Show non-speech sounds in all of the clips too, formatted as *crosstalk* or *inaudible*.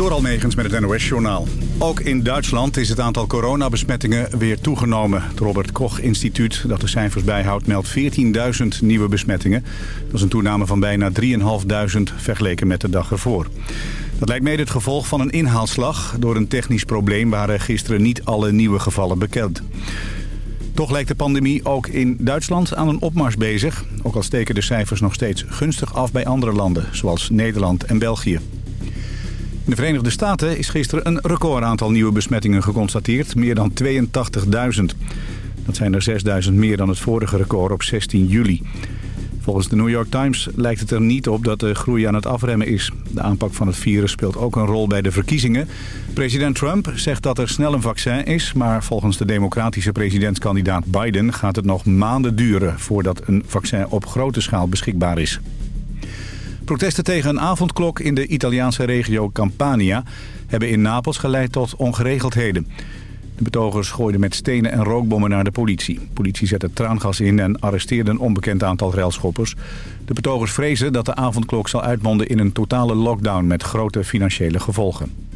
Door Almegens met het NOS-journaal. Ook in Duitsland is het aantal coronabesmettingen weer toegenomen. Het Robert Koch-instituut dat de cijfers bijhoudt meldt 14.000 nieuwe besmettingen. Dat is een toename van bijna 3.500 vergeleken met de dag ervoor. Dat lijkt mede het gevolg van een inhaalslag. Door een technisch probleem waren gisteren niet alle nieuwe gevallen bekend. Toch lijkt de pandemie ook in Duitsland aan een opmars bezig. Ook al steken de cijfers nog steeds gunstig af bij andere landen, zoals Nederland en België. In de Verenigde Staten is gisteren een recordaantal nieuwe besmettingen geconstateerd. Meer dan 82.000. Dat zijn er 6.000 meer dan het vorige record op 16 juli. Volgens de New York Times lijkt het er niet op dat de groei aan het afremmen is. De aanpak van het virus speelt ook een rol bij de verkiezingen. President Trump zegt dat er snel een vaccin is... maar volgens de democratische presidentskandidaat Biden gaat het nog maanden duren... voordat een vaccin op grote schaal beschikbaar is. Protesten tegen een avondklok in de Italiaanse regio Campania... hebben in Napels geleid tot ongeregeldheden. De betogers gooiden met stenen en rookbommen naar de politie. politie zette traangas in en arresteerde een onbekend aantal railschoppers. De betogers vrezen dat de avondklok zal uitmonden in een totale lockdown... met grote financiële gevolgen.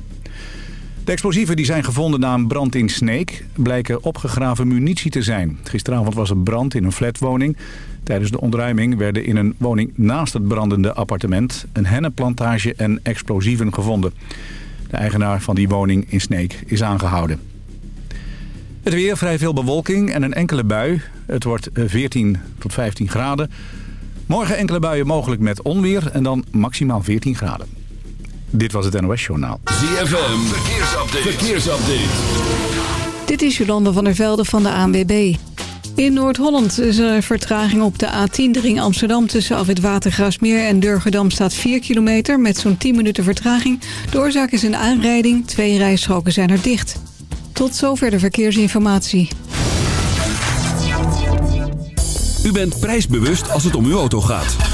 De explosieven die zijn gevonden na een brand in Sneek... blijken opgegraven munitie te zijn. Gisteravond was er brand in een flatwoning. Tijdens de ontruiming werden in een woning naast het brandende appartement... een hennenplantage en explosieven gevonden. De eigenaar van die woning in Sneek is aangehouden. Het weer, vrij veel bewolking en een enkele bui. Het wordt 14 tot 15 graden. Morgen enkele buien mogelijk met onweer en dan maximaal 14 graden. Dit was het NOS Journaal. ZFM, verkeersupdate. verkeersupdate. Dit is Jolande van der Velde van de ANWB. In Noord-Holland is er vertraging op de A10 de ring Amsterdam... tussen af het Watergraasmeer en Durgedam staat 4 kilometer... met zo'n 10 minuten vertraging. De oorzaak is een aanrijding. Twee rijstroken zijn er dicht. Tot zover de verkeersinformatie. U bent prijsbewust als het om uw auto gaat.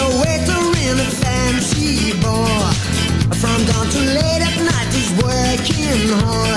A waiter in a fancy bar. From dawn to late at night, he's working hard.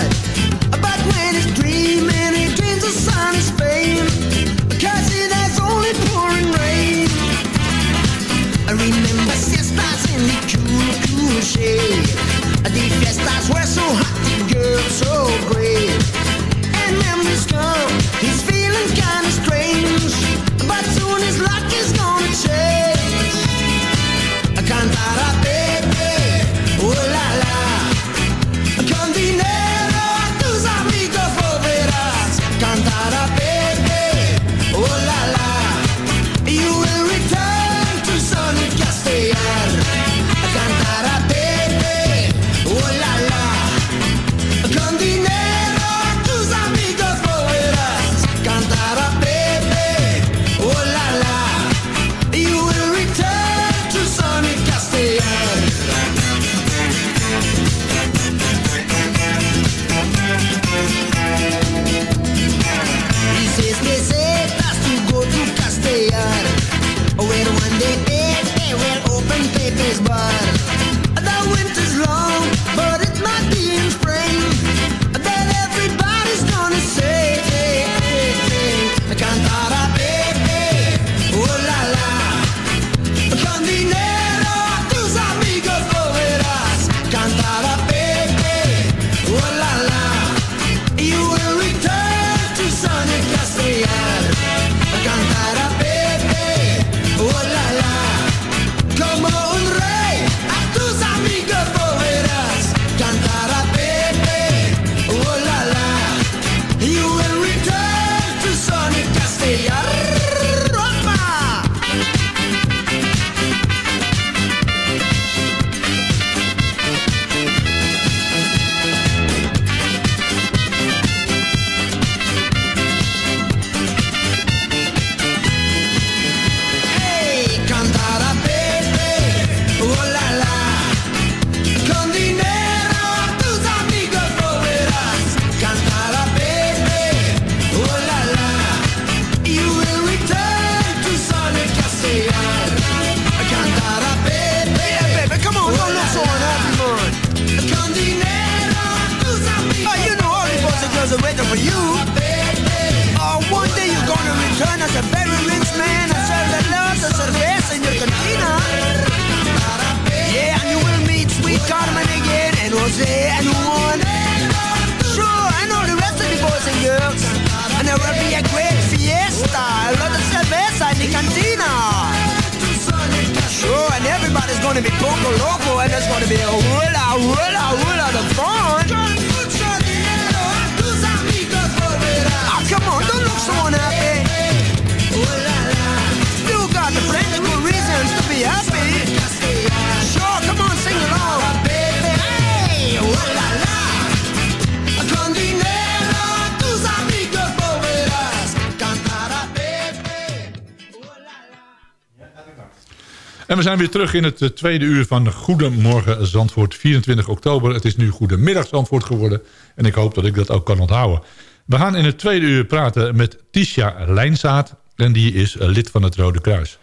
We zijn weer terug in het eh, tweede uur van Goedemorgen Zandvoort, 24 oktober. Het is nu Goedemiddag Zandvoort geworden en ik hoop dat ik dat ook kan onthouden. We gaan in het tweede uur praten met Tisha Lijnzaad en die is eh, lid van het Rode Kruis.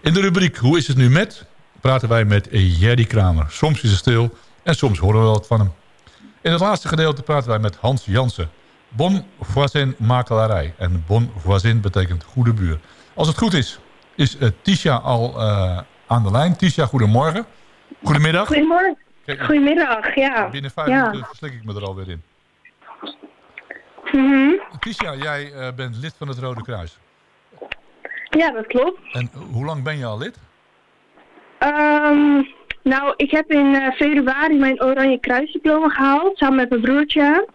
In de rubriek Hoe is het nu met? praten wij met Jerry Kramer. Soms is het stil en soms horen we wat van hem. In het laatste gedeelte praten wij met Hans Jansen. Bon voisin makelarij. En bon voisin betekent goede buur. Als het goed is, is uh, Tisha al aan de lijn. Tisha, goedemorgen. Goedemiddag. Goedemorgen. Kijk, Goedemiddag, ja. binnen vijf ja. minuten verslik ik me er alweer in. Mhm. Tisha, jij uh, bent lid van het Rode Kruis. Ja, dat klopt. En hoe lang ben je al lid? Um, nou, ik heb in uh, februari mijn Oranje Kruisdiploma gehaald, samen met mijn broertje.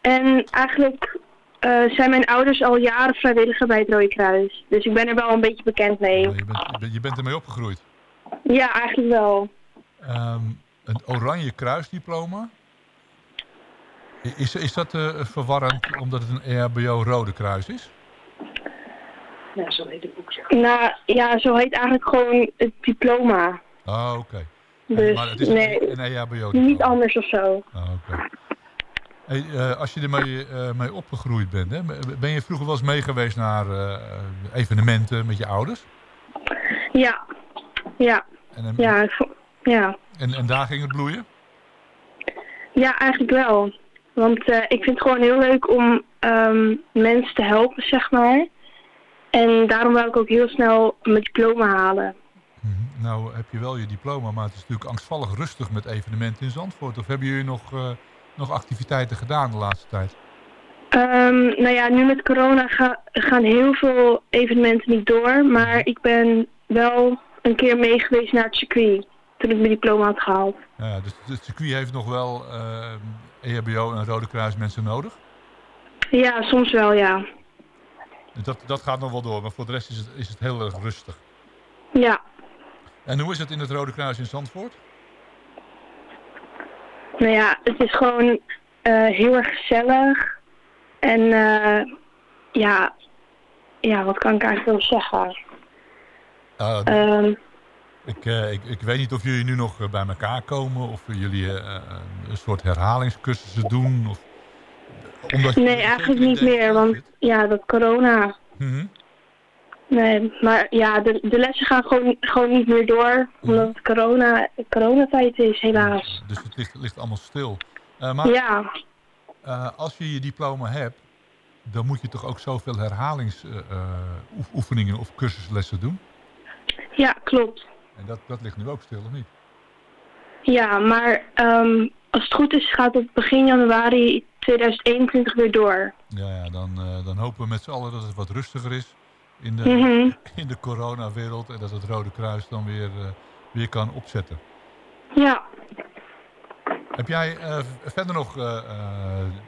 En eigenlijk uh, zijn mijn ouders al jaren vrijwilliger bij het Rode Kruis. Dus ik ben er wel een beetje bekend mee. Ja, je, bent, je, bent, je bent ermee opgegroeid. Ja, eigenlijk wel. Um, een Oranje Kruisdiploma. Is, is dat uh, verwarrend omdat het een EHBO Rode Kruis is? Ja, zo heet het boekje. Nou, ja, zo heet eigenlijk gewoon het diploma. Ah, oké. Okay. Dus, maar het is nee, een EHBO diploma. Niet anders of zo. Ah, oké. Okay. Hey, uh, als je ermee uh, mee opgegroeid bent, hè, ben je vroeger wel eens mee geweest naar uh, evenementen met je ouders? Ja, ja. En, en, ja, ja. En, en daar ging het bloeien? Ja, eigenlijk wel. Want uh, ik vind het gewoon heel leuk om um, mensen te helpen, zeg maar. En daarom wil ik ook heel snel mijn diploma halen. Mm-hmm. Nou heb je wel je diploma, maar het is natuurlijk angstvallig rustig met evenementen in Zandvoort. Of hebben jullie nog, uh, nog activiteiten gedaan de laatste tijd? Um, nou ja, nu met corona ga, gaan heel veel evenementen niet door. Maar ik ben wel een keer mee geweest naar het circuit. Toen ik mijn diploma had gehaald. Ja, dus het circuit heeft nog wel uh, EHBO en Rode Kruis mensen nodig? Ja, soms wel, ja. Dat, dat gaat nog wel door, maar voor de rest is het, is het heel erg rustig. Ja. En hoe is het in het Rode Kruis in Zandvoort? Nou ja, het is gewoon uh, heel erg gezellig. En uh, ja, ja, wat kan ik eigenlijk wel zeggen? Uh, um, ik, uh, ik, ik weet niet of jullie nu nog bij elkaar komen of jullie uh, een soort herhalingscursussen doen. Of, omdat nee, eigenlijk niet meer, want ja, dat corona. Mm -hmm. Nee, maar ja, de, de lessen gaan gewoon, gewoon niet meer door, omdat het corona, coronatijd is, helaas. Dus het ligt, ligt allemaal stil. Uh, maar ja. Uh, als je je diploma hebt, dan moet je toch ook zoveel herhalingsoefeningen uh, of cursuslessen doen? Ja, klopt. En dat, dat ligt nu ook stil, of niet? Ja, maar um, als het goed is gaat het begin januari 2021 weer door. Ja, ja dan, uh, dan hopen we met z'n allen dat het wat rustiger is in de, mm -hmm. *laughs* in de coronawereld. En dat het Rode Kruis dan weer, uh, weer kan opzetten. Ja. Heb jij uh, verder nog,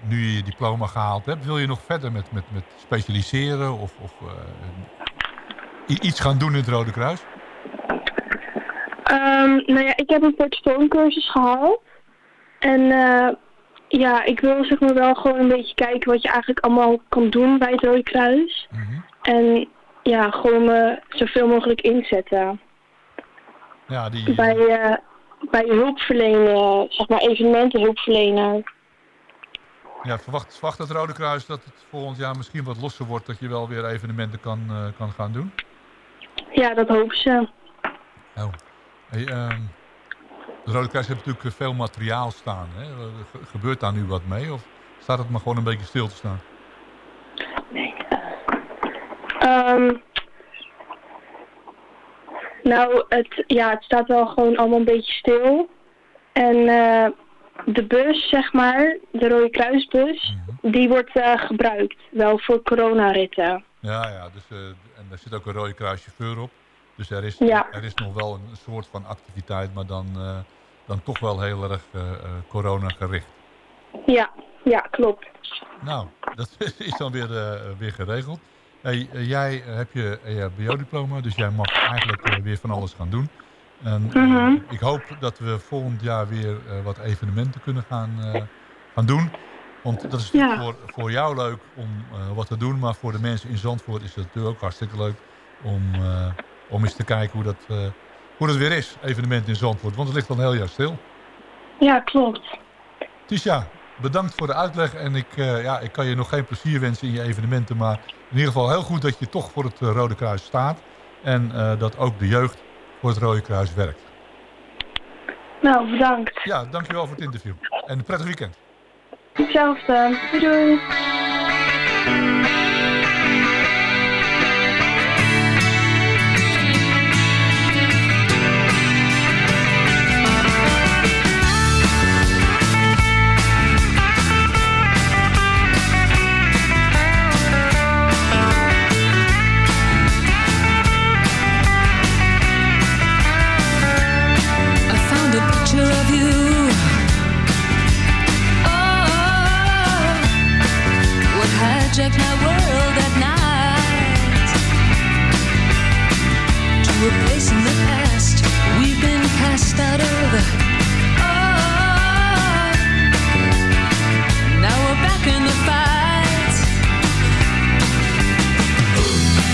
nu je je diploma gehaald hebt, wil je nog verder met, met, met specialiseren of, of iets gaan doen in het Rode Kruis? Um, nou ja, ik heb een portfoliocursus gehaald. En uh, ja, ik wil zeg maar wel gewoon een beetje kijken wat je eigenlijk allemaal kan doen bij het Rode Kruis. Mm -hmm. En ja, gewoon me zoveel mogelijk inzetten. Ja, die... Bij, uh, bij hulpverlenen, zeg maar evenementen hulpverlenen. Ja, verwacht, verwacht het Rode Kruis dat het volgend jaar misschien wat losser wordt, dat je wel weer evenementen kan, uh, kan gaan doen? Ja, dat hopen ze. Oh. Hey, um, de Rode Kruis heeft natuurlijk veel materiaal staan. Hè? Gebeurt daar nu wat mee of staat het maar gewoon een beetje stil te staan? Nee. Um, nou, het, ja, het staat wel gewoon allemaal een beetje stil. En uh, de bus, zeg maar, de Rode Kruisbus, mm -hmm. die wordt uh, gebruikt. Wel voor coronaritten. Ja, ja, dus, uh, en daar zit ook een Rode Kruischauffeur op. Dus er is, Ja. er is nog wel een soort van activiteit, maar dan, eh, dan toch wel heel erg eh, eh, corona gericht. Ja, ja, klopt. Nou, dat *laughs* is dan weer, weer geregeld. Hey, jij hebt je EHBO-diploma, dus jij mag eigenlijk weer van alles gaan doen. En Mhm. ik hoop dat we volgend jaar weer wat evenementen kunnen gaan, gaan doen. Want dat is natuurlijk Ja. voor, voor jou leuk om wat te doen, maar voor de mensen in Zandvoort is het natuurlijk ook hartstikke leuk om, om eens te kijken hoe dat, eh, hoe dat weer is, evenementen in Zandvoort. Want het ligt al een heel jaar stil. Ja, klopt. Tisha, bedankt voor de uitleg. En ik, eh, ja, ik kan je nog geen plezier wensen in je evenementen. Maar in ieder geval heel goed dat je toch voor het eh, Rode Kruis staat. En dat ook de jeugd voor het Rode Kruis werkt. Nou, bedankt. Ja, dankjewel voor het interview. En een prettig weekend. Hetzelfde. Doei doei.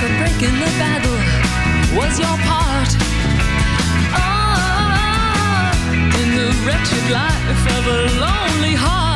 Like a break in the battle was your part. Ah, in the wretched life of a lonely heart.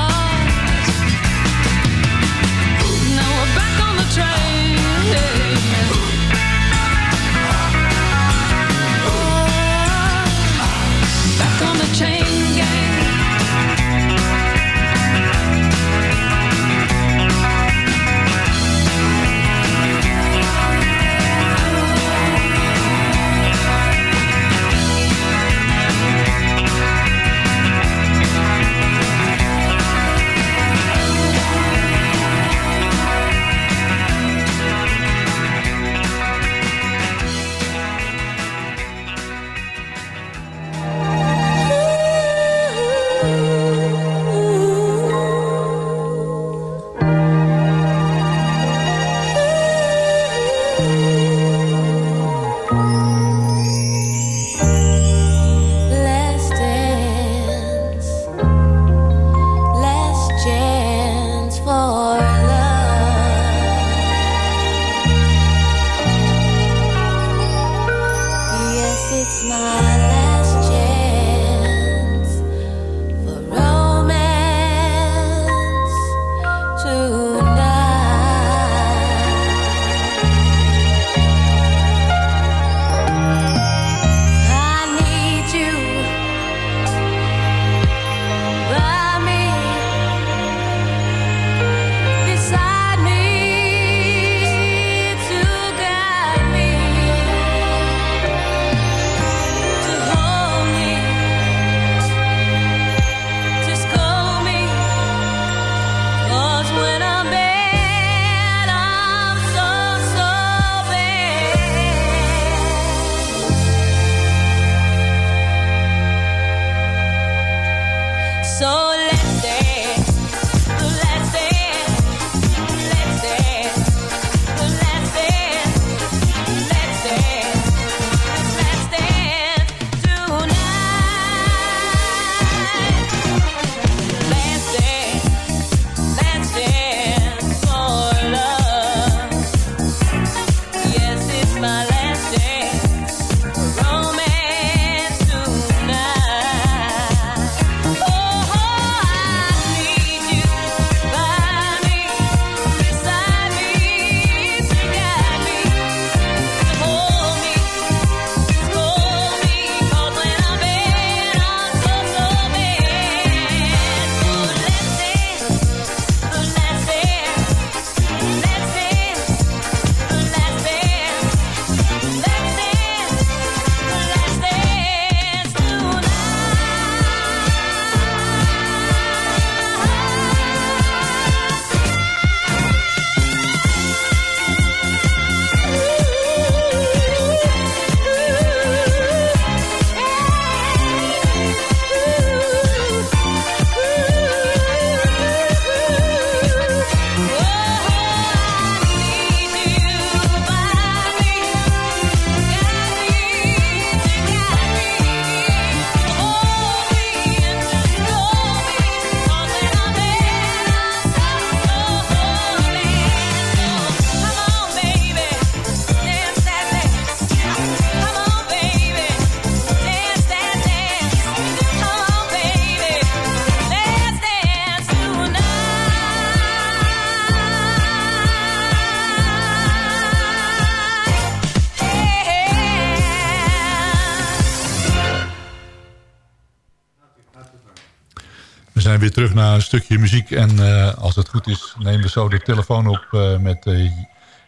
Weer terug naar een stukje muziek. En eh, als het goed is, nemen we zo de telefoon op eh, met uh,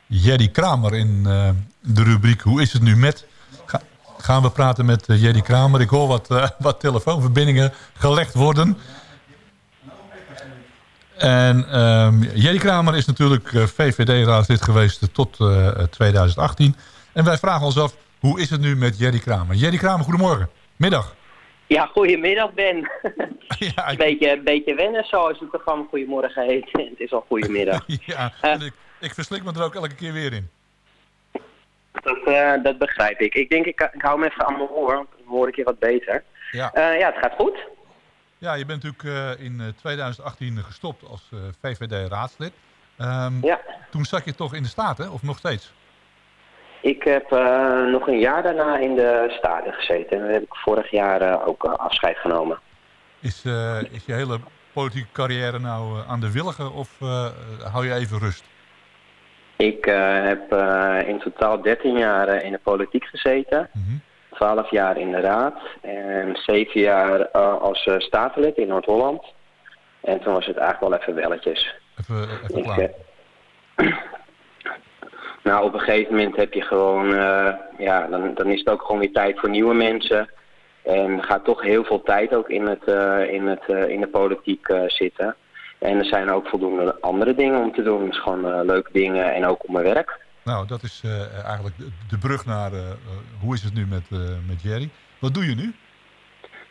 Jerry Kramer in eh, de rubriek Hoe is het nu met? Ga- gaan we praten met eh, Jerry Kramer. Ik hoor wat, eh, wat telefoonverbindingen gelegd worden. En ehm, Jerry Kramer is natuurlijk eh, VVD-raadslid geweest tot eh, 2018. En wij vragen ons af, hoe is het nu met Jerry Kramer? Jerry Kramer, goedemorgen. Middag. Ja, goedemiddag Ben. *laughs* ja, Een ik, beetje, een beetje wennen zoals het programma Goedemorgen heet. *laughs* Het is al goedemiddag. *laughs* ja en ik, ik verslik me er ook elke keer weer in. Dat, eh, dat begrijp ik. Ik denk, ik, ik hou me even aan mijn oor, dan hoor ik je wat beter. Ja. Eh, ja, het gaat goed. Ja, je bent natuurlijk eh, in eh, 2018 gestopt als eh, VVD-raadslid. Ehm, Ja. Toen zat je toch in de Staten, of nog steeds? Ik heb eh, nog een jaar daarna in de Staten gezeten. En daar heb ik vorig jaar eh, ook eh, afscheid genomen. Is, is je hele politieke carrière nou aan de willige of hou je even rust? Ik heb in totaal 13 jaar in de politiek gezeten. Mhm. 12 jaar in de raad. En 7 jaar als statenlid in Noord-Holland. En toen was het eigenlijk wel even welletjes. Even, even Ik, klaar. *clears throat* nou, op een gegeven moment heb je gewoon, eh, ja, dan, dan is het ook gewoon weer tijd voor nieuwe mensen. En gaat toch heel veel tijd ook in, het, eh, in, het, eh, in de politiek zitten. En er zijn ook voldoende andere dingen om te doen. Dus gewoon leuke dingen en ook op mijn werk. Nou, dat is eigenlijk de, brug naar hoe is het nu met, met Jerry. Wat doe je nu?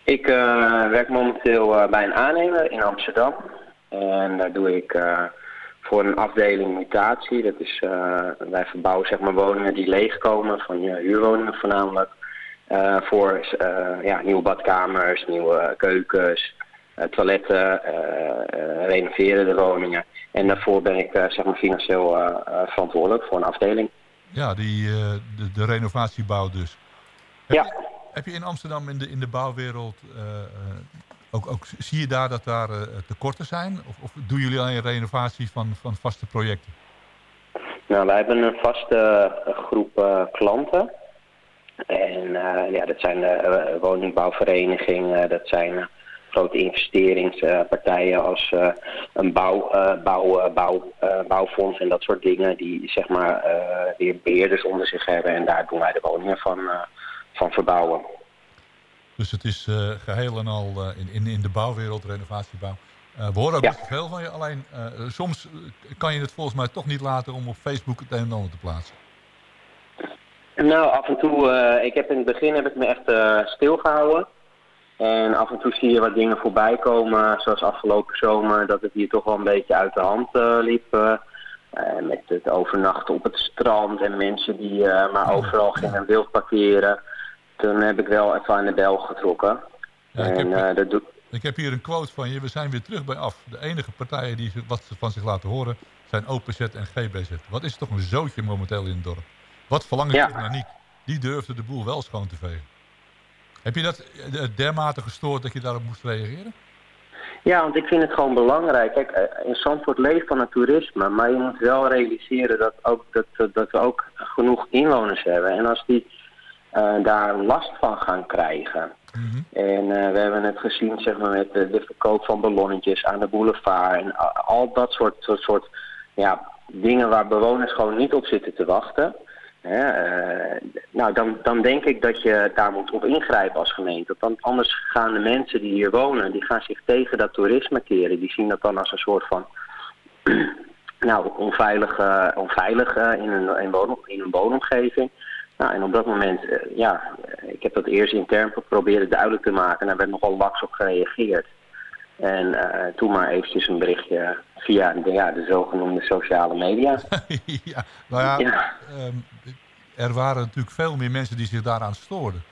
Ik werk momenteel bij een aannemer in Amsterdam. En daar doe ik voor een afdeling mutatie. Dat is, eh, wij verbouwen zeg maar, woningen die leegkomen, van je huurwoningen voornamelijk. eh, voor eh, ja, nieuwe badkamers, nieuwe keukens, toiletten, renoveren de woningen. En daarvoor ben ik zeg maar, financieel verantwoordelijk voor een afdeling. Ja, die, de, de renovatiebouw dus. Heb, Ja. je, heb je in Amsterdam in de, in de bouwwereld, ook, ook, zie je daar dat daar eh, tekorten zijn? Of, of doen jullie alleen renovatie van, van vaste projecten? Nou, wij hebben een vaste eh, groep eh, klanten. En ja, dat zijn eh, woningbouwverenigingen, dat zijn grote investeringspartijen als een bouw, bouw, bouw, bouwfonds en dat soort dingen die zeg maar weer beheerders onder zich hebben. En daar doen wij de woningen van, van verbouwen. Dus het is eh, geheel en al eh, in, in, in de bouwwereld, renovatiebouw. Eh, we horen ook Ja. veel van je, alleen soms kan je het volgens mij toch niet laten om op Facebook het een en ander te plaatsen. Nou, af en toe, ik heb in het begin heb ik me echt eh, stilgehouden. En af en toe zie je wat dingen voorbij komen, zoals afgelopen zomer, dat het hier toch wel een beetje uit de hand liep. met het overnachten op het strand en mensen die maar overal gingen wild parkeren. Toen heb ik wel even aan de bel getrokken. Ja, ik, en heb, eh, dat ik heb hier een quote van je. We zijn weer terug bij af. De enige partijen die wat ze van zich laten horen zijn OPZ en GBZ. Wat is toch een zootje momenteel in het dorp? Wat verlangen Ja. niet? Die durfde de boel wel schoon te vegen. Heb je dat eh, dermate gestoord dat je daarop moest reageren? Ja, want ik vind het gewoon belangrijk. Kijk, eh, in Zandvoort leeft van het toerisme, maar je moet wel realiseren dat, ook, dat- dat we ook genoeg inwoners hebben. En als die eh, daar last van gaan krijgen. En eh, we hebben het gezien zeg maar, met de, de verkoop van ballonnetjes aan de boulevard en al dat soort, soort, soort ja, dingen waar bewoners gewoon niet op zitten te wachten. Eh, nou, dan, dan denk ik dat je daar moet op ingrijpen als gemeente. Want anders gaan de mensen die hier wonen, die gaan zich tegen dat toerisme keren. Die zien dat dan als een soort van *clears throat* nou, onveilig, eh, onveilig in, een, in, woon, in een woonomgeving. Nou, en op dat moment, eh, ja, ik heb dat eerst intern proberen duidelijk te maken. En daar werd nogal laks op gereageerd. En eh, toen maar eventjes een berichtje via de, ja, de zogenoemde sociale media. *laughs* ja, nou ja, Ja. ehm, er waren natuurlijk veel meer mensen die zich daaraan stoorden.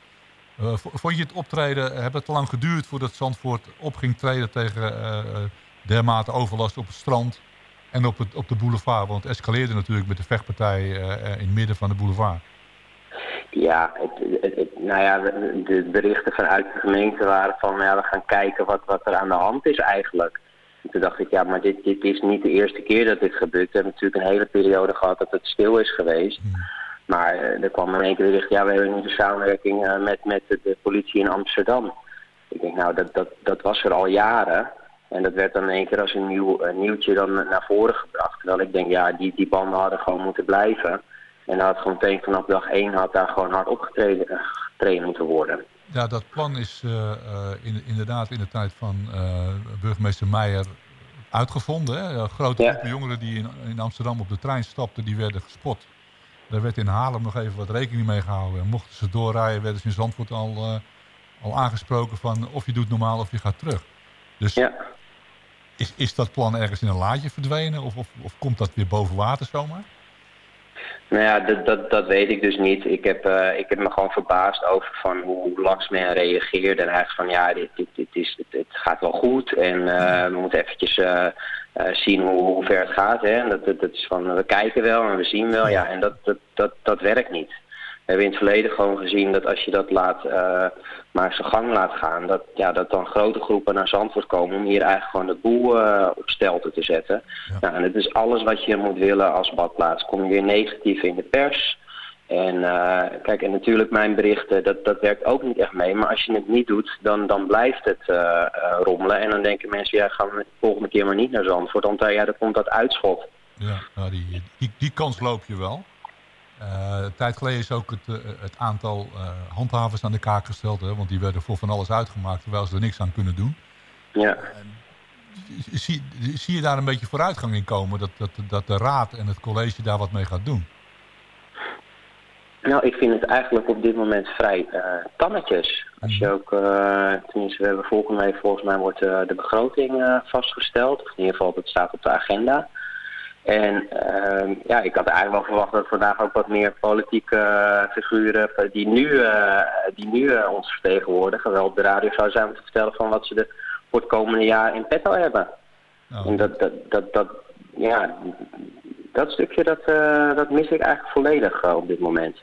Eh, vond je het optreden, heb het te lang geduurd voordat Zandvoort op ging treden tegen dermate overlast op het strand en op, het, op de boulevard? Want het escaleerde natuurlijk met de vechtpartij in het midden van de boulevard. Ja, het, het, het- nou ja, de, berichten vanuit de gemeente waren van, ja, we gaan kijken wat, wat er aan de hand is eigenlijk. En toen dacht ik, ja, maar dit, dit is niet de eerste keer dat dit gebeurt. We hebben natuurlijk een hele periode gehad dat het stil is geweest. Maar eh, er kwam in één keer bericht, ja, we hebben nu de samenwerking eh, met, met de, de politie in Amsterdam. Ik denk, nou, dat, dat, dat was er al jaren. En dat werd dan in één keer als een nieuw een nieuwtje dan naar voren gebracht. Terwijl ik denk, ja, die, die banden hadden gewoon moeten blijven. En dat had gewoon meteen vanaf dag één had daar gewoon hard opgetreden eh, getraind moeten worden. Ja, dat plan is eh, eh, in, inderdaad in de tijd van burgemeester Meijer uitgevonden. Hè? Grote Ja. groepen jongeren die in, in Amsterdam op de trein stapten, die werden gespot. Daar werd in Haarlem nog even wat rekening mee gehouden. En mochten ze doorrijden, werden ze in Zandvoort al, al aangesproken van of je doet normaal of je gaat terug. Dus Ja. is, is dat plan ergens in een laadje verdwenen of, of, of komt dat weer boven water zomaar? Nou ja, dat, dat, dat weet ik dus niet. Ik heb, eh, ik heb me gewoon verbaasd over van hoe laks men reageerde. En eigenlijk van ja, dit, dit, dit, is, dit, dit gaat wel goed. En eh, we moeten eventjes eh, zien hoe, hoe ver het gaat. Hè. En dat, dat, dat is van we kijken wel en we zien wel. Ja, en dat, dat, dat, dat werkt niet. We hebben in het verleden gewoon gezien dat als je dat laat, eh, maar zijn gang laat gaan, dat, ja, dat dan grote groepen naar Zandvoort komen om hier eigenlijk gewoon de boel eh, op stelte te zetten. Nou, en het is alles wat je moet willen als badplaats. Kom je weer negatief in de pers. En eh, kijk, en natuurlijk mijn berichten, dat, dat werkt ook niet echt mee. Maar als je het niet doet, dan, dan blijft het rommelen. En dan denken mensen, ja, gaan we de volgende keer maar niet naar Zandvoort. Want ja, dan komt dat uitschot. Ja, nou, die, die, die kans loop je wel. Eh, een tijd geleden is ook het, eh, het aantal eh, handhavers aan de kaak gesteld. Hè, want die werden voor van alles uitgemaakt terwijl ze er niks aan kunnen doen. Ja. Zie, zie je daar een beetje vooruitgang in komen? Dat, dat, dat de raad en het college daar wat mee gaat doen? Nou, ik vind het eigenlijk op dit moment vrij eh tannetjes. Als je ook, eh tenminste, we hebben volgende week volgens mij wordt de begroting vastgesteld. Of in ieder geval, dat staat op de agenda. En ehm, ja, ik had eigenlijk wel verwacht dat vandaag ook wat meer politieke eh, figuren die nu, eh, die nu eh, ons vertegenwoordigen, wel op de radio zou zijn om te vertellen van wat ze er voor het komende jaar in petto hebben. Nou, En dat, dat, dat, dat, ja, dat stukje dat, eh, dat mis ik eigenlijk volledig eh, op dit moment.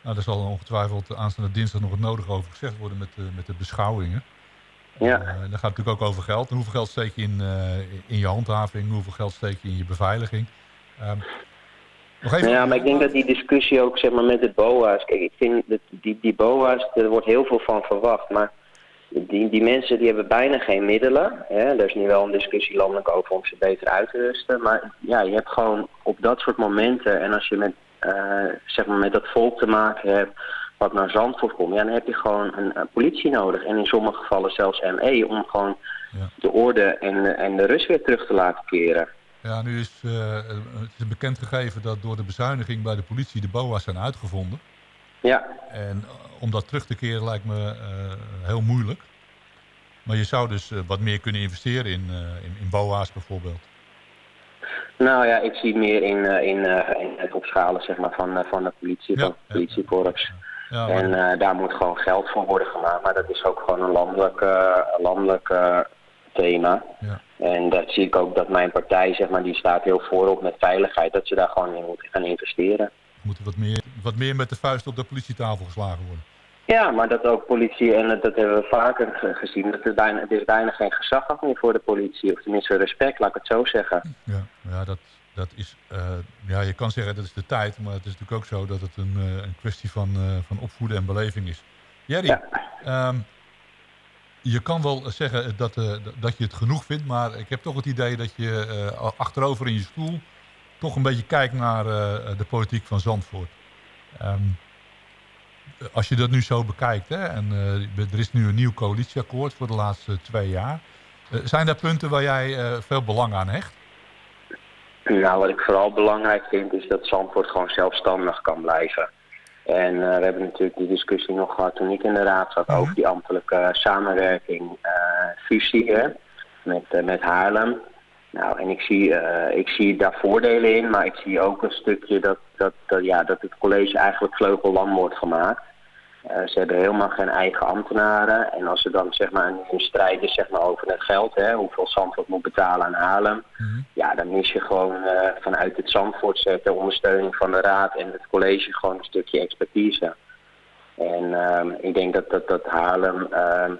nou, daar zal ongetwijfeld aanstaande dinsdag nog het nodige over gezegd worden met, de met de beschouwingen. Ja. Eh, dan gaat het natuurlijk ook over geld. En hoeveel geld steek je in, eh, in je handhaving? Hoeveel geld steek je in je beveiliging? Ehm, nog even... Ja, maar ik denk dat die discussie ook zeg maar, met de BOA's... Kijk, ik vind dat die, die BOA's, er wordt heel veel van verwacht. Maar die, die mensen die hebben bijna geen middelen. Hè? Er is nu wel een discussie landelijk over om ze beter uit te rusten. Maar ja, je hebt gewoon op dat soort momenten... en als je met, eh, zeg maar met dat volk te maken hebt wat naar Zandvoort komt... Ja, dan heb je gewoon een, een politie nodig. En in sommige gevallen zelfs ME om gewoon Ja. de orde en, en de rust weer terug te laten keren. Ja, nu is eh, het is bekend gegeven dat door de bezuiniging bij de politie de BOA's zijn uitgevonden. Ja, En eh, om dat terug te keren lijkt me eh, heel moeilijk. Maar je zou dus eh, wat meer kunnen investeren in, eh, in, in BOA's bijvoorbeeld. Nou ja, ik zie meer in, eh, in, eh, in het opschalen zeg maar, van, eh, van de politie, Ja, van het ja, politiekorps. Ja, maar- En eh, daar moet gewoon geld voor worden gemaakt. Maar dat is ook gewoon een landelijk, eh, landelijk eh, thema. ja. En dat zie ik ook dat mijn partij, zeg maar, die staat heel voorop met veiligheid. Dat ze daar gewoon in moeten gaan investeren. Er moet wat meer, wat meer met de vuist op de politietafel geslagen worden. Ja, maar dat ook politie, en dat hebben we vaker ge- gezien, dat er bijna, is bijna geen gezag meer voor de politie. Of tenminste respect, laat ik het zo zeggen. Ja, ja dat, dat is, eh, ja, je kan zeggen dat is de tijd, maar het is natuurlijk ook zo dat het een, eh, een kwestie van, eh, van opvoeden en beleving is. Jerry, Ja. ehm, je kan wel zeggen dat, dat je het genoeg vindt, maar ik heb toch het idee dat je achterover in je stoel toch een beetje kijkt naar de politiek van Zandvoort. Ehm, als je dat nu zo bekijkt, hè, en er is nu een nieuw coalitieakkoord voor de laatste twee jaar. Zijn er punten waar jij veel belang aan hecht? Nou, wat ik vooral belangrijk vind is dat Zandvoort gewoon zelfstandig kan blijven. En eh, we hebben natuurlijk die discussie nog gehad toen ik in de raad zat over die ambtelijke eh, samenwerking, eh, fusie hè, met, met Haarlem. Nou, en ik zie, ik zie daar voordelen in, maar ik zie ook een stukje dat, dat, dat, ja, dat het college eigenlijk vleugellam wordt gemaakt. Eh, ze hebben helemaal geen eigen ambtenaren. En als er dan zeg maar, een, strijd is zeg maar, over het geld, hè, hoeveel Zandvoort moet betalen aan Haarlem. Ja, dan mis je gewoon eh, vanuit het Zandvoort de ondersteuning van de raad en het college gewoon een stukje expertise. En ehm, ik denk dat, dat, dat Haarlem ehm,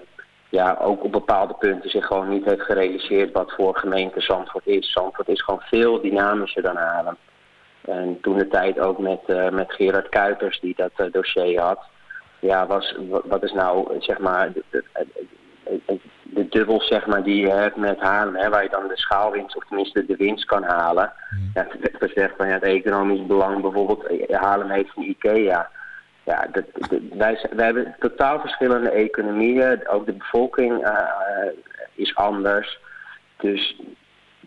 ja, ook op bepaalde punten zich gewoon niet heeft gerealiseerd wat voor gemeente Zandvoort is. Zandvoort is gewoon veel dynamischer dan Haarlem. En toen de tijd ook met, eh, met Gerard Kuipers die dat dossier had. Ja, was, wa- wat is nou zeg maar de, de- de- dubbel zeg maar, die je hebt met Haarlem, hè, waar je dan de schaalwinst of tenminste de winst kan halen. Ja, het van ja, het economisch belang, bijvoorbeeld eh, Haarlem heeft een IKEA. Ja, dat, dat- wij, wij hebben totaal verschillende economieën. Ook de bevolking eh, eh, is anders. Dus,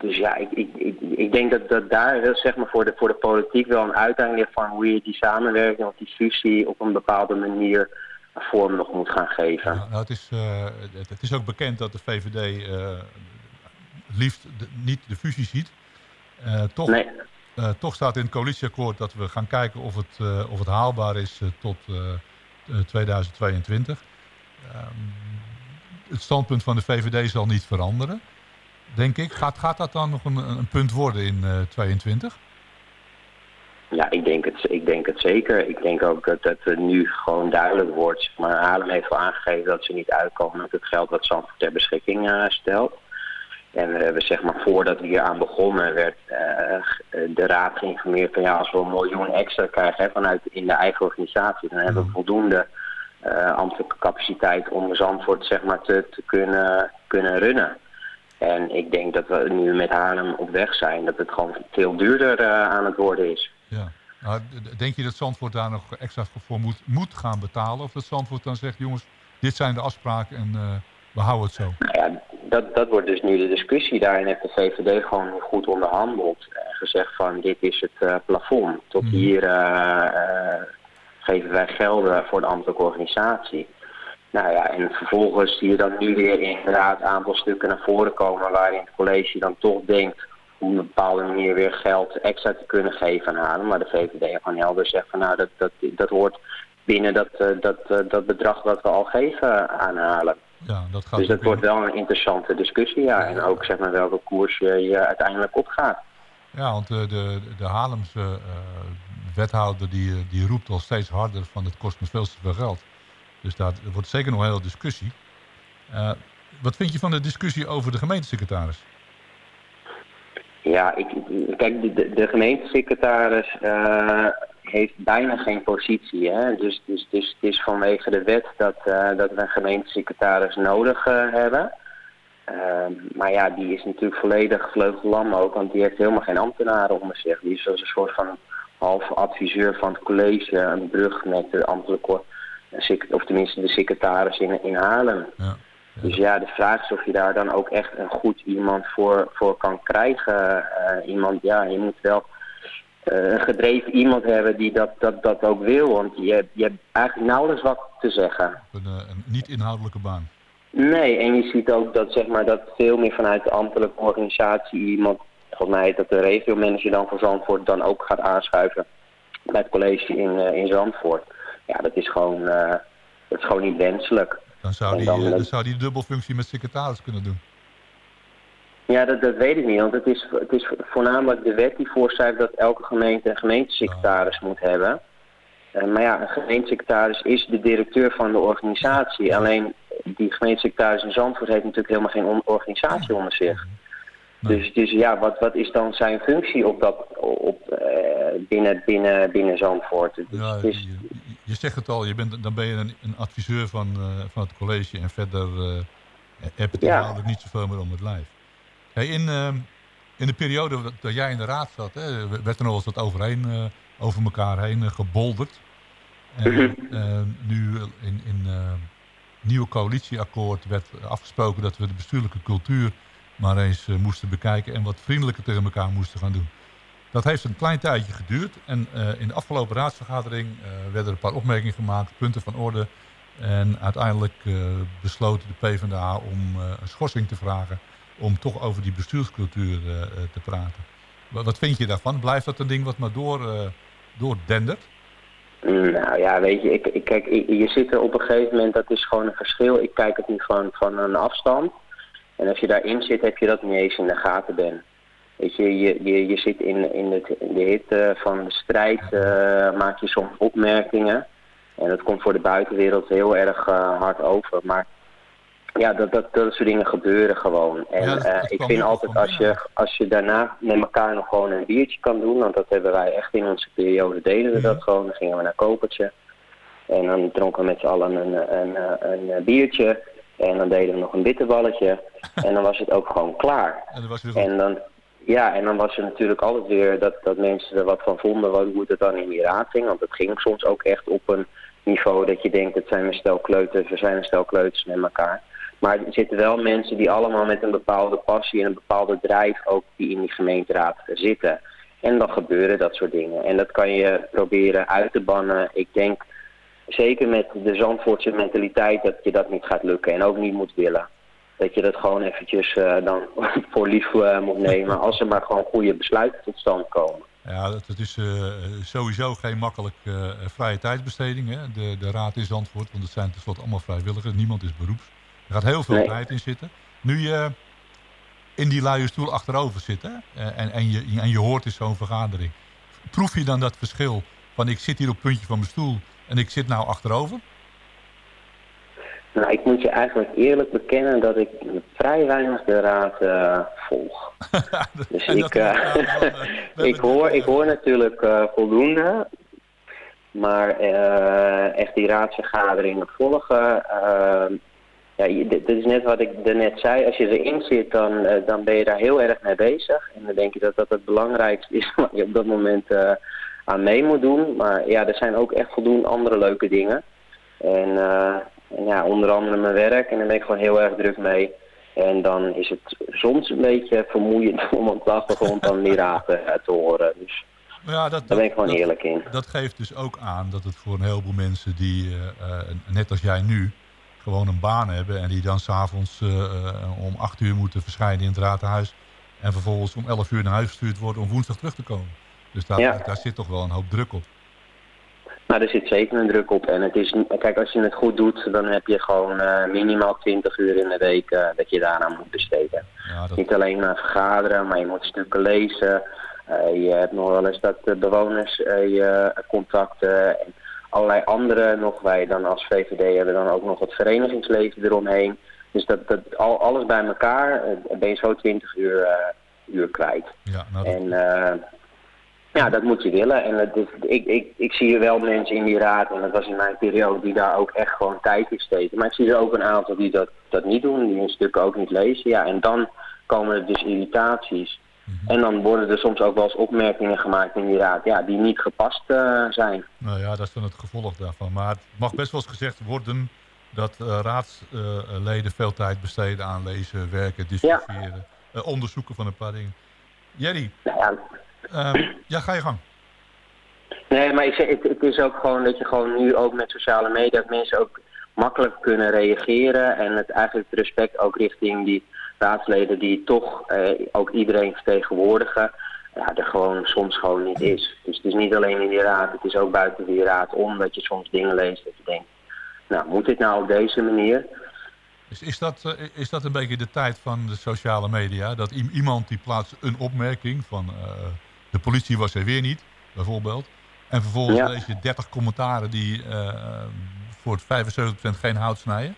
dus ja, ik, ik, ik, ik denk dat, dat daar wel, zeg maar, voor, de, voor de politiek wel een uitdaging ligt van hoe je die samenwerking of die fusie op een bepaalde manier vorm nog moet gaan geven. Ja, nou, het, is, eh, het, het is ook bekend dat de VVD eh, liefst de- niet de fusie ziet. Eh, toch, Nee. eh, toch staat in het coalitieakkoord dat we gaan kijken of het, eh, of het haalbaar is eh, tot eh, eh, 2022. Ehm, het standpunt van de VVD zal niet veranderen, denk ik. Gaat, gaat dat dan nog een, een punt worden in eh 22? Ja, ik denk, het, ik denk het zeker. Ik denk ook dat het nu gewoon duidelijk wordt. Maar Haarlem heeft wel aangegeven dat ze niet uitkomen met het geld wat Zandvoort ter beschikking eh, stelt. En we hebben zeg maar voordat we hier aan begonnen werd eh, de raad geïnformeerd van ja, als we een miljoen extra krijgen hè, vanuit in de eigen organisatie, dan hebben we voldoende eh, ambtelijke capaciteit om Zandvoort zeg maar te, te kunnen, kunnen runnen. En ik denk dat we nu met Haarlem op weg zijn, dat het gewoon veel duurder eh, aan het worden is. Ja. Nou, denk je dat Zandvoort daar nog extra voor moet, moet gaan betalen? Of dat Zandvoort dan zegt, jongens, dit zijn de afspraken en eh, we houden het zo? Nou ja, dat, dat wordt dus nu de discussie. Daarin heeft de VVD gewoon goed onderhandeld. En gezegd van dit is het eh, plafond. Tot Mhm. hier geven wij gelden voor de ambtelijke organisatie. Nou ja, en vervolgens zie je dan nu weer inderdaad een aantal stukken naar voren komen... waarin het college dan toch denkt op een bepaalde manier weer geld extra te kunnen geven aan Haarlem. Maar de VVD van helder zegt van nou, dat, dat, dat hoort binnen dat, eh, dat, eh, dat bedrag dat we al geven aan Haarlem. Ja, dat gaat Dus dat wordt in- wel een interessante discussie, ja. En ook zeg maar welke koers je, uiteindelijk opgaat. Ja, want de, de, de Haarlemse eh, wethouder die, die roept al steeds harder van het kost me veel te veel geld. Dus er wordt zeker nog een hele discussie. Eh, wat vind je van de discussie over de gemeentesecretaris? Ja, ik, kijk, de, de, gemeentesecretaris eh, heeft bijna geen positie. Hè? Dus, dus, dus het is vanwege de wet dat, eh, dat we een gemeentesecretaris nodig hebben. Ehm, maar ja, die is natuurlijk volledig vleugellam ook, want die heeft helemaal geen ambtenaren onder zich. Die is als een soort van halve adviseur van het college, een brug met de ambtelijke, of tenminste de secretaris in, in Haarlem. Ja. Dus ja, de vraag is of je daar dan ook echt een goed iemand voor, voor kan krijgen. Eh, iemand, ja, je moet wel eh, een gedreven iemand hebben die dat, dat, dat ook wil. Want je, hebt- je hebt eigenlijk nauwelijks wat te zeggen. Een, eh, een niet-inhoudelijke baan. Nee, en je ziet ook dat, zeg maar, dat veel meer vanuit de ambtelijke organisatie iemand, volgens mij dat de regiomanager dan voor Zandvoort, dan ook gaat aanschuiven bij het college in, in Zandvoort. Ja, dat is gewoon, eh, dat is gewoon niet wenselijk. Dan zou die, dan- eh, dan zou die de dubbelfunctie met secretaris kunnen doen. Ja, dat, dat weet ik niet, want het is, het is voornamelijk de wet die voorschrijft dat elke gemeente een gemeentesecretaris moet hebben. Eh, maar ja, een gemeentesecretaris is de directeur van de organisatie. Alleen die gemeentesecretaris in Zandvoort heeft natuurlijk helemaal geen organisatie onder zich. Nee. Dus, dus ja, wat, wat is dan zijn functie op dat, op, binnen, binnen, binnen Zandvoort? Dus Ja, het is, je, je- je zegt het al, je bent, dan ben je een, een adviseur van, eh, van het college en verder eh heb het Ja. inhoudelijk niet zoveel meer om het lijf. Hey, in, eh, in de periode dat, dat jij in de raad zat, hè, werd er nog eens wat overheen, eh, over elkaar heen gebolderd. En Mhm. nu in, in nieuwe coalitieakkoord werd afgesproken dat we de bestuurlijke cultuur maar eens moesten bekijken en wat vriendelijker tegen elkaar moesten gaan doen. Dat heeft een klein tijdje geduurd en eh, in de afgelopen raadsvergadering eh, werden er een paar opmerkingen gemaakt, punten van orde. En uiteindelijk eh, besloot de PvdA om een schorsing te vragen om toch over die bestuurscultuur te praten. Wat, wat vind je daarvan? Blijft dat een ding wat maar door, doordendert? Nou ja, weet je, ik, ik, kijk, je zit er op een gegeven moment, dat is gewoon een verschil. Ik kijk het nu gewoon van een afstand. En als je daarin zit, heb je dat niet eens in de gaten ben. Weet je, je, je, je zit in, in, het, in de hitte van de strijd, eh, maak je soms opmerkingen. En dat komt voor de buitenwereld heel erg eh, hard over. Maar ja, dat, dat, dat soort dingen gebeuren gewoon. En Ja, dat- eh, dat ik vind altijd van als je, als je daarna met elkaar nog gewoon een biertje kan doen, want dat hebben wij echt in onze periode deden we dat gewoon. Dan gingen we naar Kopertje. En dan dronken we met z'n allen een, een, een, een biertje. En dan deden we nog een bitterballetje. *laughs* en dan was het ook gewoon klaar. En dan was het. En dan, ja, en dan was er natuurlijk altijd weer dat, dat mensen er wat van vonden wat, hoe het dan in die raad ging. Want het ging soms ook echt op een niveau dat je denkt, het zijn een stel kleuters, we zijn een stel kleuters met elkaar. Maar er zitten wel mensen die allemaal met een bepaalde passie en een bepaalde drijf ook die in die gemeenteraad zitten. En dan gebeuren dat soort dingen. En dat kan je proberen uit te bannen. Ik denk zeker met de Zandvoortse mentaliteit dat je dat niet gaat lukken en ook niet moet willen. Dat je dat gewoon eventjes eh, dan *laughs* voor lief eh, moet nemen *laughs* als er maar gewoon goede besluiten tot stand komen. Ja, dat, is eh, sowieso geen makkelijke vrije tijdsbesteding. Hè? De, de raad is antwoord, want het zijn tenslotte allemaal vrijwilligers. Niemand is beroeps. Er gaat heel veel Nee. tijd in zitten. Nu je in die luie stoel achterover zit hè? en, en, je, en je hoort in zo'n vergadering. Proef je dan dat verschil van ik zit hier op het puntje van mijn stoel en ik zit nou achterover? Nou, ik moet je eigenlijk eerlijk bekennen dat ik vrij weinig de raad eh, volg. Dus ik, eh, eh, ik, hoor, ik hoor natuurlijk eh, voldoende. Maar eh, echt die raadsvergaderingen volgen. eh, ja, dit, is net wat ik er net zei. Als je erin zit, dan, eh, dan ben je daar heel erg mee bezig. En dan denk je dat dat het belangrijkste is *laughs* wat je op dat moment eh, aan mee moet doen. Maar ja, er zijn ook echt voldoende andere leuke dingen. En, eh, en ja, onder andere mijn werk. En daar ben ik gewoon heel erg druk mee. En dan is het soms een beetje vermoeiend *laughs* om op de achtergrond dan raad eh, te horen. Dus Ja, dat, daar ben ik gewoon dat- eerlijk in. Dat geeft dus ook aan dat het voor een heleboel mensen die, eh, eh, net als jij nu, gewoon een baan hebben en die dan s'avonds uh, om acht uur moeten verschijnen in het raadhuis en vervolgens om elf uur naar huis gestuurd worden om woensdag terug te komen. Dus daar, Ja. daar zit toch wel een hoop druk op. Maar er zit zeker een druk op. En het is, kijk, als je het goed doet, dan heb je gewoon eh, minimaal 20 uur in de week eh, dat je daaraan moet besteden. Ja, dat, Niet alleen maar vergaderen, maar je moet stukken lezen. Eh, je hebt nog wel eens dat bewoners je contacten en allerlei andere nog. Wij dan als VVD hebben dan ook nog het verenigingsleven eromheen. Dus dat, dat al, alles bij elkaar ben je zo 20 uur, uur kwijt. ja, nou, dat- En ja, dat moet je willen. En het is, ik, ik, ik zie er wel mensen in die raad, en dat was in mijn periode, die daar ook echt gewoon tijd in steken. Maar ik zie er ook een aantal die dat, dat niet doen, die hun stukken ook niet lezen. Ja, en dan komen er dus irritaties. En dan worden er soms ook wel eens opmerkingen gemaakt in die raad, ja, die niet gepast eh, zijn. nou ja, dat is dan het gevolg daarvan. Maar het mag best wel eens gezegd worden dat eh, raadsleden veel tijd besteden aan lezen, werken, discussiëren, eh, onderzoeken van een paar dingen. Jerry, Nou ja, ja, ga je gang. Nee, maar ik zeg, het, het is ook gewoon dat je gewoon nu ook met sociale media dat mensen ook makkelijk kunnen reageren en het eigenlijk het respect ook richting die raadsleden die toch eh, ook iedereen vertegenwoordigen, ja, er gewoon soms gewoon niet is. Dus het is niet alleen in die raad, het is ook buiten die raad om dat je soms dingen leest dat je denkt, nou moet dit nou op deze manier? Is, is, dat, eh, is dat een beetje de tijd van de sociale media? Dat iemand die plaatst een opmerking van eh, de politie was er weer niet, bijvoorbeeld. En vervolgens Ja. lees je 30 commentaren die eh, voor het 75% geen hout snijden.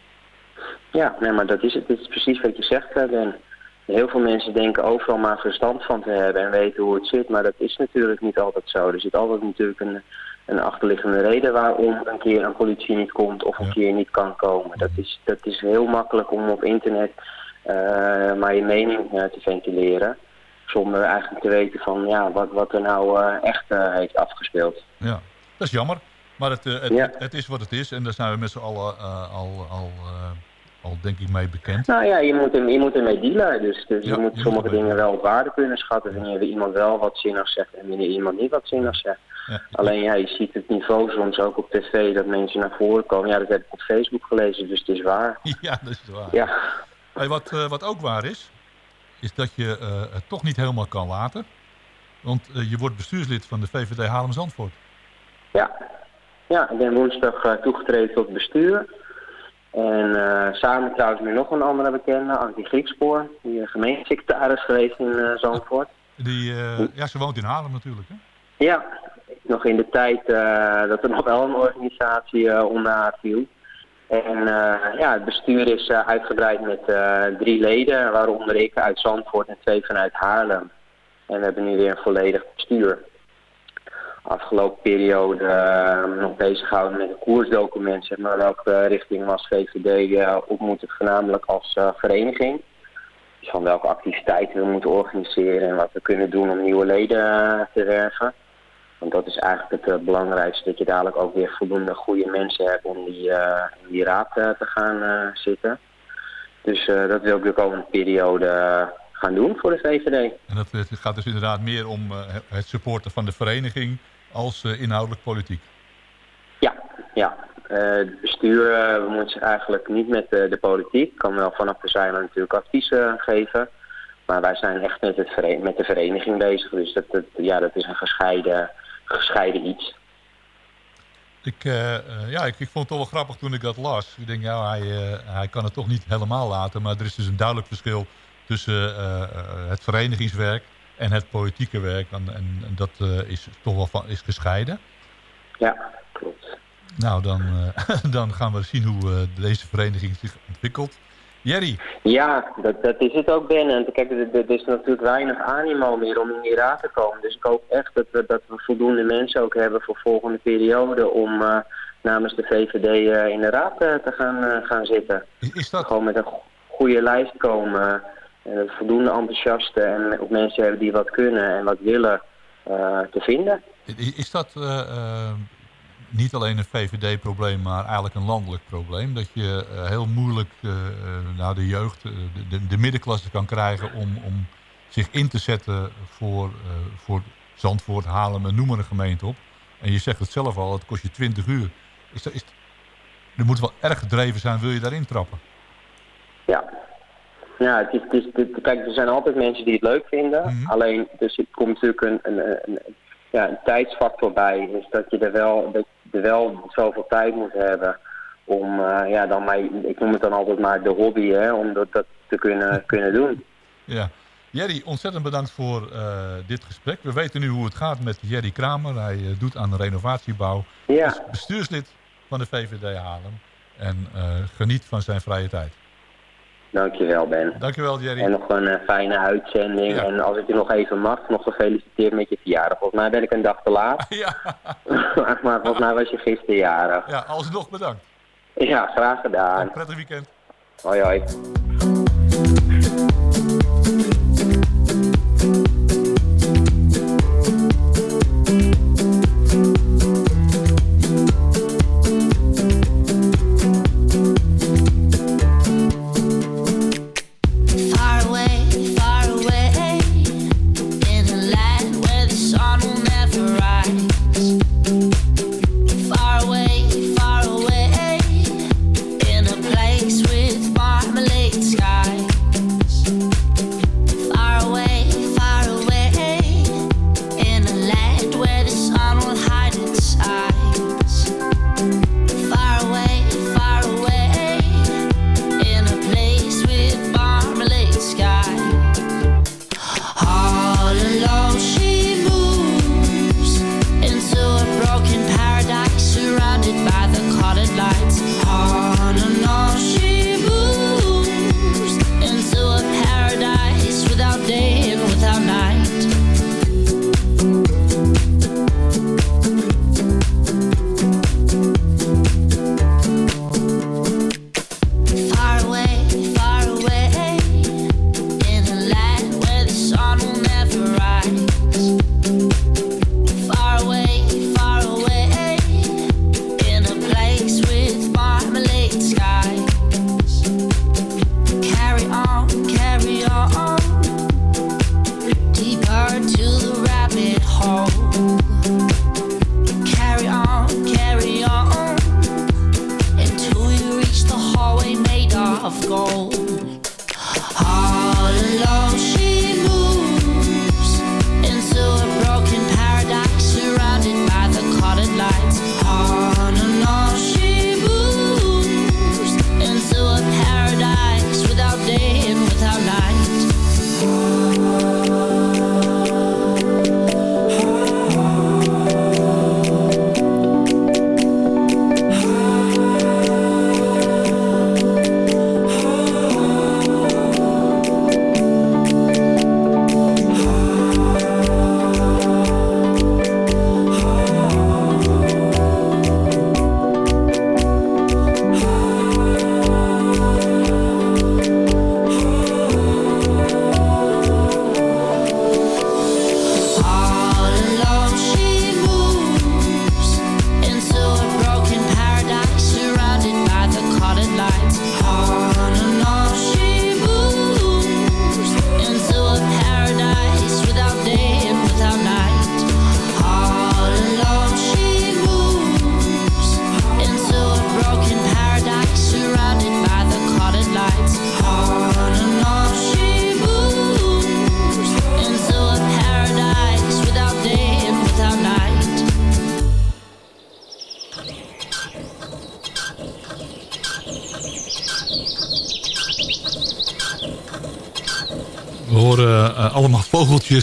Ja, nee, maar dat is het. Het is precies wat je zegt, eh, Ben. Heel veel mensen denken overal maar verstand van te hebben en weten hoe het zit. Maar dat is natuurlijk niet altijd zo. Er zit altijd natuurlijk een, een achterliggende reden waarom een keer een politie niet komt of een Ja. keer niet kan komen. Dat is, dat is heel makkelijk om op internet eh, maar je mening te ventileren. Zonder eigenlijk te weten van ja, wat, wat er nou eh, echt eh, heeft afgespeeld. Ja, dat is jammer. Maar het, eh, het, Ja. het is wat het is en daar zijn we met z'n allen al, al, al denk ik mee bekend. Nou ja, je moet, je moet ermee dealen. Dus, dus Ja, je moet je sommige dingen wel op waarde kunnen schatten. Wanneer iemand wel wat zinnig zegt en wanneer iemand niet wat zinnig zegt. Ja, Alleen ja, je ziet het niveau soms ook op tv dat mensen naar voren komen. Ja, dat heb ik op Facebook gelezen, dus het is waar. *laughs* ja, dat is waar. Ja, Hey, wat, wat ook waar is, is dat je eh, het toch niet helemaal kan laten. Want eh, je wordt bestuurslid van de VVD Haarlem Zandvoort. ja. ja ik ben woensdag eh, toegetreden tot bestuur. En samen trouwens met nog een andere bekende, Ankie Griekspoor. Die is gemeentesecretaris geweest in Zandvoort. Die, ja, ze woont in Haarlem natuurlijk. Hè? Ja, nog in de tijd dat er nog wel een organisatie onder haar viel. En eh, ja, het bestuur is eh, uitgebreid met eh, drie leden, waaronder ik uit Zandvoort en twee vanuit Haarlem. En we hebben nu weer een volledig bestuur. afgelopen periode nog bezig gehouden met een koersdocument, zeg maar, welke richting was VVD eh, op moeten, voornamelijk als vereniging. Dus van welke activiteiten we moeten organiseren en wat we kunnen doen om nieuwe leden te werven. Want dat is eigenlijk het eh, belangrijkste, dat je dadelijk ook weer voldoende goede mensen hebt om die, eh, in die raad eh, te gaan zitten. Dus dat wil ik de komende periode gaan doen voor de VVD. En dat het gaat dus inderdaad meer om het supporten van de vereniging als inhoudelijk politiek. Ja, ja. Het bestuur bemoeit zich eigenlijk niet met de politiek. kan wel vanaf de zijlijn natuurlijk adviezen geven. Maar wij zijn echt met, het met de vereniging bezig. Dus dat, dat, ja, dat is een gescheiden, gescheiden iets. Ik, eh, eh, ja, ik, ik vond het toch wel grappig toen ik dat las. Ik denk, ja, hij, eh, hij kan het toch niet helemaal laten. Maar er is dus een duidelijk verschil tussen het verenigingswerk en het politieke werk. En, en, en dat is toch wel van, is gescheiden. Ja, klopt. Nou, dan, *laughs* dan gaan we zien hoe deze vereniging zich ontwikkelt. Jerry, Ja, dat, dat is het ook, Ben. En kijk, er, er is natuurlijk weinig animo meer om in die raad te komen. Dus ik hoop echt dat we, dat we voldoende mensen ook hebben voor volgende periode om eh, namens de VVD eh, in de raad eh, te gaan, gaan zitten. is, is dat, Gewoon met een go- goede lijst komen. En voldoende enthousiasten en ook mensen hebben die wat kunnen en wat willen te vinden. i- is dat niet alleen een VVD-probleem, maar eigenlijk een landelijk probleem? Dat je eh, heel moeilijk eh, eh, nou, de jeugd, de, de, de middenklasse kan krijgen om, om zich in te zetten voor, voor Zandvoort, Haarlem en noem maar een gemeente op. En je zegt het zelf al, het kost je 20 uur. Is dat, is, er moet wel erg gedreven zijn, wil je daarin trappen? Ja. Ja, het is, het is, het- kijk, er zijn altijd mensen die het leuk vinden. Mhm. Alleen, dus er komt natuurlijk een, een, een- ja, een tijdsfactor bij. Dus dat je er wel, dat je er wel zoveel tijd moet hebben om, eh, ja, dan mij, ik noem het dan altijd maar de hobby, hè, om dat, dat te kunnen, kunnen doen. Ja. Jerry, ontzettend bedankt voor eh, dit gesprek. We weten nu hoe het gaat met Jerry Kramer. Hij eh, doet aan de renovatiebouw. Ja, is bestuurslid van de VVD Haarlem. En geniet van zijn vrije tijd. Dankjewel Ben. Dankjewel Jerry. En nog een eh, fijne uitzending. Ja. En als ik je nog even mag, nog gefeliciteerd met je verjaardag. Volgens mij ben ik een dag te laat. *laughs* Ja, *laughs* maar volgens mij was je gisteren jarig. ja, alsnog bedankt. Ja, graag Een gedaan. prettig weekend. Hoi hoi.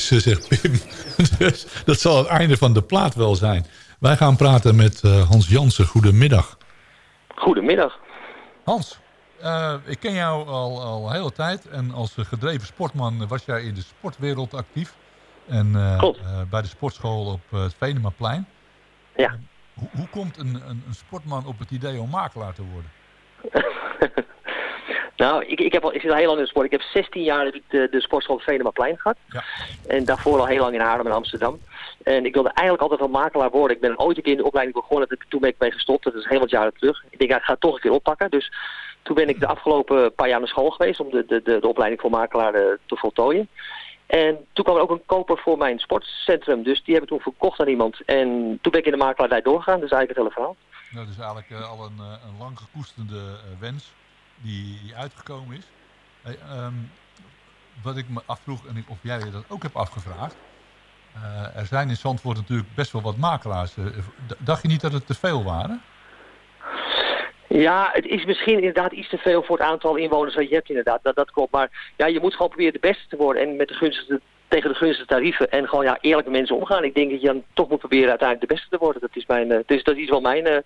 Vogeltjes, eh, zegt Pim. *laughs* dus dat zal het einde van de plaat wel zijn. Wij gaan praten met eh, Hans Jansen. Goedemiddag. Goedemiddag. Hans, eh, ik ken jou al, al een hele tijd. En als gedreven sportman was jij in de sportwereld actief. En bij de sportschool op het Venemaplein. Ja. Hoe, hoe komt een, een, een sportman op het idee om makelaar te worden? *laughs* Nou, ik, ik, heb al, ik zit al heel lang in de sport. Ik heb 16 jaar heb ik de, de sportschool Venemaplein gehad. Ja. En daarvoor al heel lang in Haarlem en Amsterdam. En ik wilde eigenlijk altijd wel makelaar worden. Ik ben ooit een keer in de opleiding begonnen. Dat- Toen ben ik mee gestopt. Dat is heel wat jaren terug. Ik denk, ja, ik ga het toch een keer oppakken. Dus toen ben ik de afgelopen paar jaar naar school geweest om de, de, de, de opleiding voor makelaar eh, te voltooien. En toen kwam er ook een koper voor mijn sportcentrum. Dus die heb ik toen verkocht aan iemand. En toen ben ik in de makelaardij doorgegaan. Dat is eigenlijk het hele verhaal. Nou, dat is eigenlijk eh, al een, eh, een lang gekoesterde wens die, uitgekomen is. Ehm, wat ik me afvroeg, en ik, of jij dat ook hebt afgevraagd. eh, er zijn in Zandvoort natuurlijk best wel wat makelaars. Eh, d- dacht je niet dat het te veel waren? Ja, het is misschien inderdaad iets te veel voor het aantal inwoners dat je hebt inderdaad. Dat, dat klopt. Maar ja, je moet gewoon proberen de beste te worden. En met de gunstigste, tegen de gunstige tarieven. En gewoon ja, eerlijk met mensen omgaan. Ik denk dat je dan toch moet proberen uiteindelijk de beste te worden. Dat is, mijn, eh, dus dat is wel mijn eh,